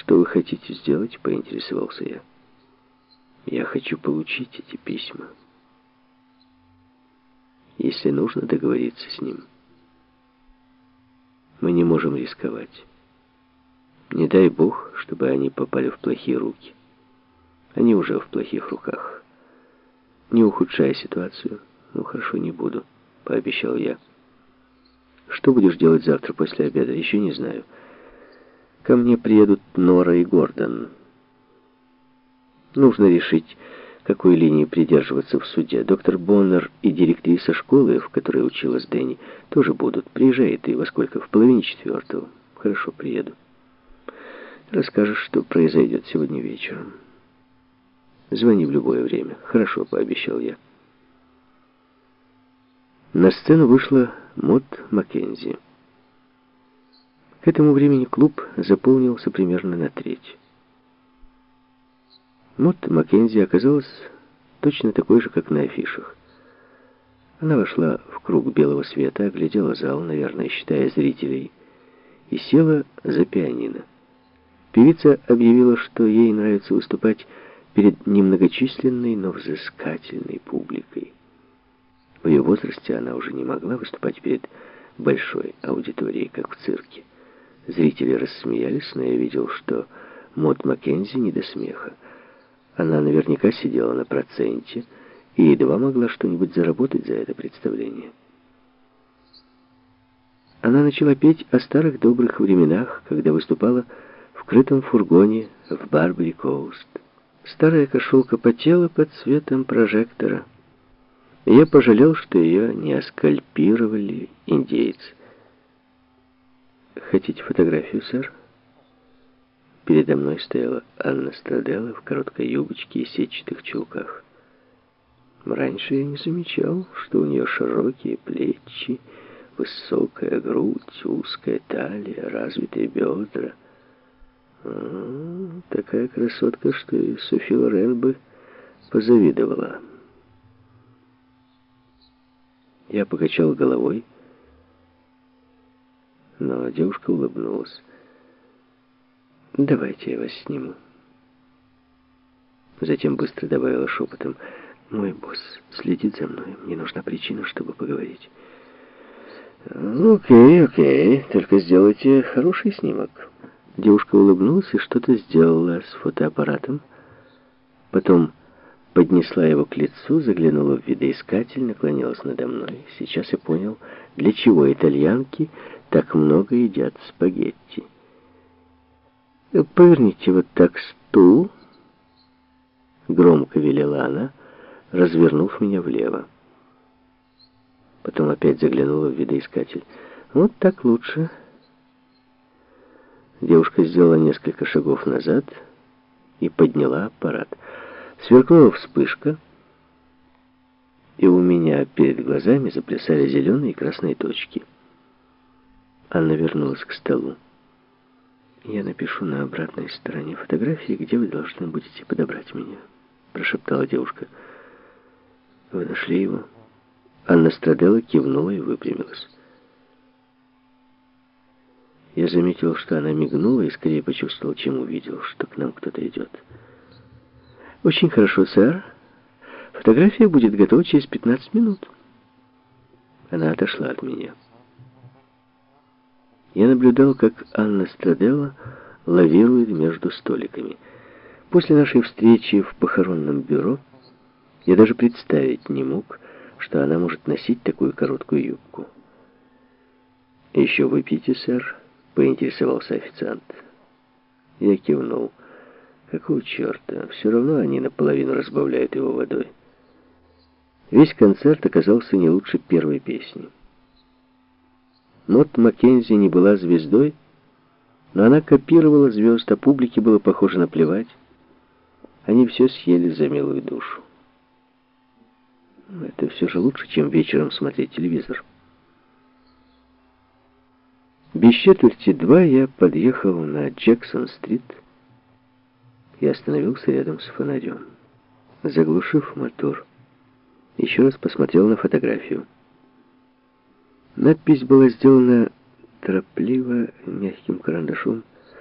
«Что вы хотите сделать?» — поинтересовался я. «Я хочу получить эти письма. Если нужно договориться с ним, мы не можем рисковать. Не дай бог, чтобы они попали в плохие руки. Они уже в плохих руках. Не ухудшая ситуацию, ну хорошо, не буду, пообещал я. Что будешь делать завтра после обеда, еще не знаю. Ко мне приедут Нора и Гордон. Нужно решить, какой линии придерживаться в суде. Доктор Боннер и директриса школы, в которой училась Дэнни, тоже будут. Приезжай ты во сколько? В половине четвертого. Хорошо, приеду. Расскажешь, что произойдет сегодня вечером. Звони в любое время. Хорошо, пообещал я. На сцену вышла Мот Маккензи. К этому времени клуб заполнился примерно на треть. Мот Маккензи оказалась точно такой же, как на афишах. Она вошла в круг белого света, оглядела зал, наверное, считая зрителей, и села за пианино. Певица объявила, что ей нравится выступать перед немногочисленной, но взыскательной публикой. В ее возрасте она уже не могла выступать перед большой аудиторией, как в цирке. Зрители рассмеялись, но я видел, что Мот Маккензи не до смеха. Она наверняка сидела на проценте и едва могла что-нибудь заработать за это представление. Она начала петь о старых добрых временах, когда выступала в крытом фургоне в Барбери-Коуст. Старая кошелка потела под светом прожектора. Я пожалел, что ее не оскальпировали индейцы. «Хотите фотографию, сэр?» Передо мной стояла Анна Страделла в короткой юбочке и сетчатых чулках. Раньше я не замечал, что у нее широкие плечи, высокая грудь, узкая талия, развитые бедра. А, такая красотка, что и Софи Лорен бы позавидовала. Я покачал головой, но девушка улыбнулась. «Давайте я вас сниму». Затем быстро добавила шепотом. «Мой босс следит за мной. Мне нужна причина, чтобы поговорить». «Окей, окей. Только сделайте хороший снимок». Девушка улыбнулась и что-то сделала с фотоаппаратом. Потом поднесла его к лицу, заглянула в видоискатель, наклонилась надо мной. Сейчас я понял, для чего итальянки так много едят спагетти. «Поверните вот так стул», — громко велела она, развернув меня влево. Потом опять заглянула в видоискатель. «Вот так лучше». Девушка сделала несколько шагов назад и подняла аппарат. Сверкнула вспышка, и у меня перед глазами заплясали зеленые и красные точки. Анна вернулась к столу. «Я напишу на обратной стороне фотографии, где вы должны будете подобрать меня», прошептала девушка. «Вы нашли его?» Анна Страделла кивнула и выпрямилась. Я заметил, что она мигнула и скорее почувствовал, чем увидел, что к нам кто-то идет. «Очень хорошо, сэр. Фотография будет готова через 15 минут». Она отошла от меня. Я наблюдал, как Анна Страделла лавирует между столиками. После нашей встречи в похоронном бюро я даже представить не мог, что она может носить такую короткую юбку. «Еще выпейте, сэр?» поинтересовался официант. Я кивнул. Какого черта? Все равно они наполовину разбавляют его водой. Весь концерт оказался не лучше первой песни. Мот Маккензи не была звездой, но она копировала звезд, а публике было похоже наплевать. Они все съели за милую душу. Это все же лучше, чем вечером смотреть телевизор. Без четверти два я подъехал на Джексон-стрит и остановился рядом с фонарем. Заглушив мотор, еще раз посмотрел на фотографию. Надпись была сделана торопливо, мягким карандашом,